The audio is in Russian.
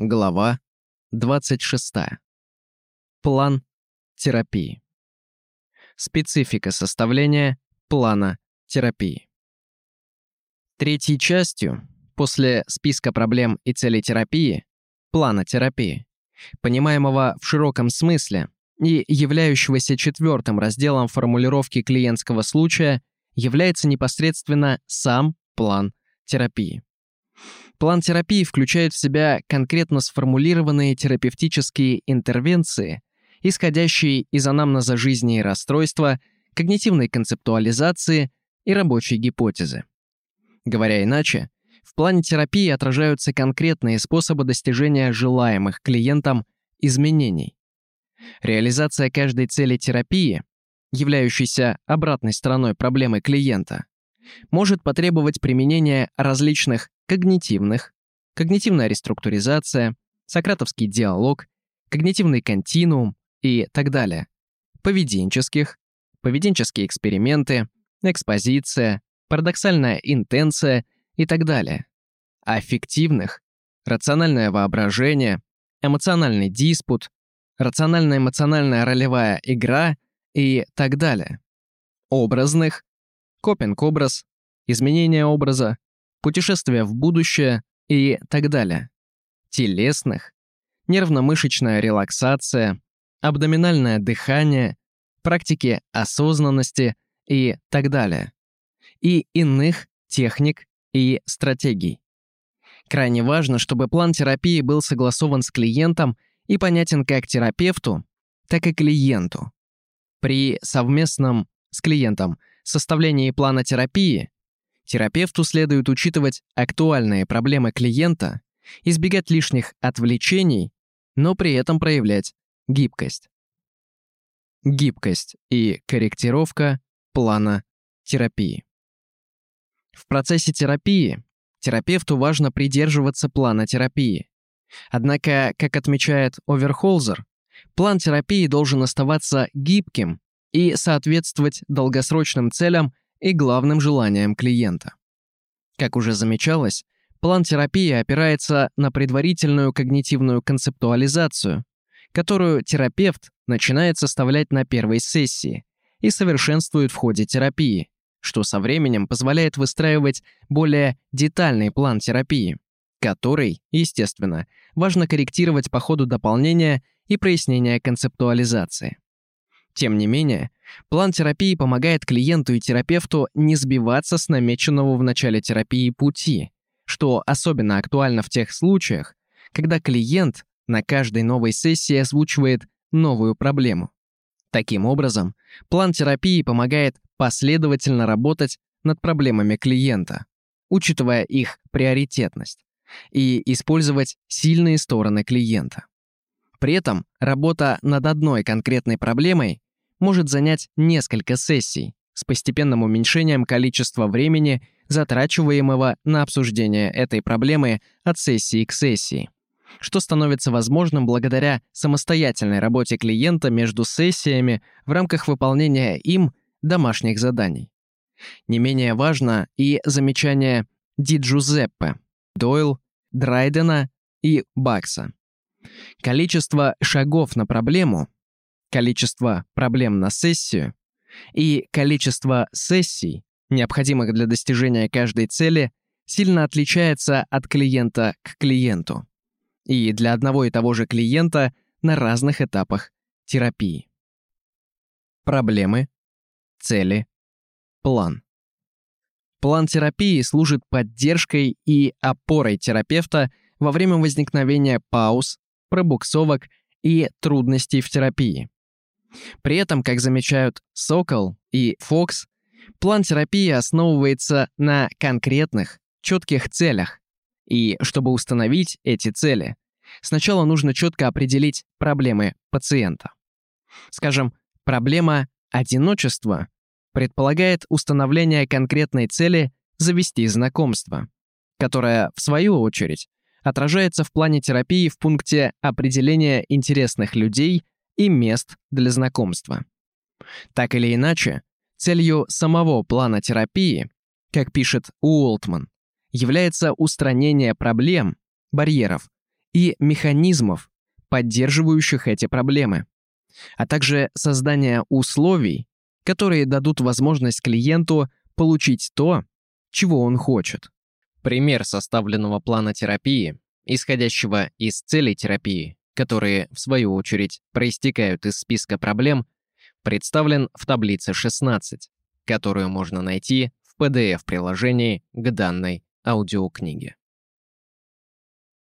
Глава 26. План терапии. Специфика составления плана терапии. Третьей частью, после списка проблем и целей терапии, плана терапии, понимаемого в широком смысле и являющегося четвертым разделом формулировки клиентского случая, является непосредственно сам план терапии. План терапии включает в себя конкретно сформулированные терапевтические интервенции, исходящие из анамнеза жизни и расстройства, когнитивной концептуализации и рабочей гипотезы. Говоря иначе, в плане терапии отражаются конкретные способы достижения желаемых клиентам изменений. Реализация каждой цели терапии, являющейся обратной стороной проблемы клиента, может потребовать применения различных когнитивных, когнитивная реструктуризация, сократовский диалог, когнитивный континуум и так далее, поведенческих, поведенческие эксперименты, экспозиция, парадоксальная интенция и так далее, аффективных, рациональное воображение, эмоциональный диспут, рационально-эмоциональная ролевая игра и так далее, образных, копинг-образ, изменение образа, путешествие в будущее и так далее. Телесных, нервно-мышечная релаксация, абдоминальное дыхание, практики осознанности и так далее. И иных техник и стратегий. Крайне важно, чтобы план терапии был согласован с клиентом и понятен как терапевту, так и клиенту. При совместном с клиентом составлении плана терапии терапевту следует учитывать актуальные проблемы клиента, избегать лишних отвлечений, но при этом проявлять гибкость. Гибкость и корректировка плана терапии. В процессе терапии терапевту важно придерживаться плана терапии. Однако, как отмечает Оверхолзер, план терапии должен оставаться гибким и соответствовать долгосрочным целям и главным желаниям клиента. Как уже замечалось, план терапии опирается на предварительную когнитивную концептуализацию, которую терапевт начинает составлять на первой сессии и совершенствует в ходе терапии, что со временем позволяет выстраивать более детальный план терапии, который, естественно, важно корректировать по ходу дополнения и прояснения концептуализации. Тем не менее, план терапии помогает клиенту и терапевту не сбиваться с намеченного в начале терапии пути, что особенно актуально в тех случаях, когда клиент на каждой новой сессии озвучивает новую проблему. Таким образом, план терапии помогает последовательно работать над проблемами клиента, учитывая их приоритетность, и использовать сильные стороны клиента. При этом работа над одной конкретной проблемой может занять несколько сессий с постепенным уменьшением количества времени, затрачиваемого на обсуждение этой проблемы от сессии к сессии, что становится возможным благодаря самостоятельной работе клиента между сессиями в рамках выполнения им домашних заданий. Не менее важно и замечание Ди Джузеппе, Дойл, Драйдена и Бакса. Количество шагов на проблему количество проблем на сессию и количество сессий, необходимых для достижения каждой цели, сильно отличается от клиента к клиенту. И для одного и того же клиента на разных этапах терапии. Проблемы, цели, план. План терапии служит поддержкой и опорой терапевта во время возникновения пауз, пробуксовок и трудностей в терапии. При этом, как замечают Сокол и Фокс, план терапии основывается на конкретных, четких целях. И чтобы установить эти цели, сначала нужно четко определить проблемы пациента. Скажем, проблема одиночества предполагает установление конкретной цели завести знакомство, которая, в свою очередь, отражается в плане терапии в пункте определения интересных людей и мест для знакомства. Так или иначе, целью самого плана терапии, как пишет Уолтман, является устранение проблем, барьеров и механизмов, поддерживающих эти проблемы, а также создание условий, которые дадут возможность клиенту получить то, чего он хочет. Пример составленного плана терапии, исходящего из целей терапии, которые, в свою очередь, проистекают из списка проблем, представлен в таблице 16, которую можно найти в PDF-приложении к данной аудиокниге.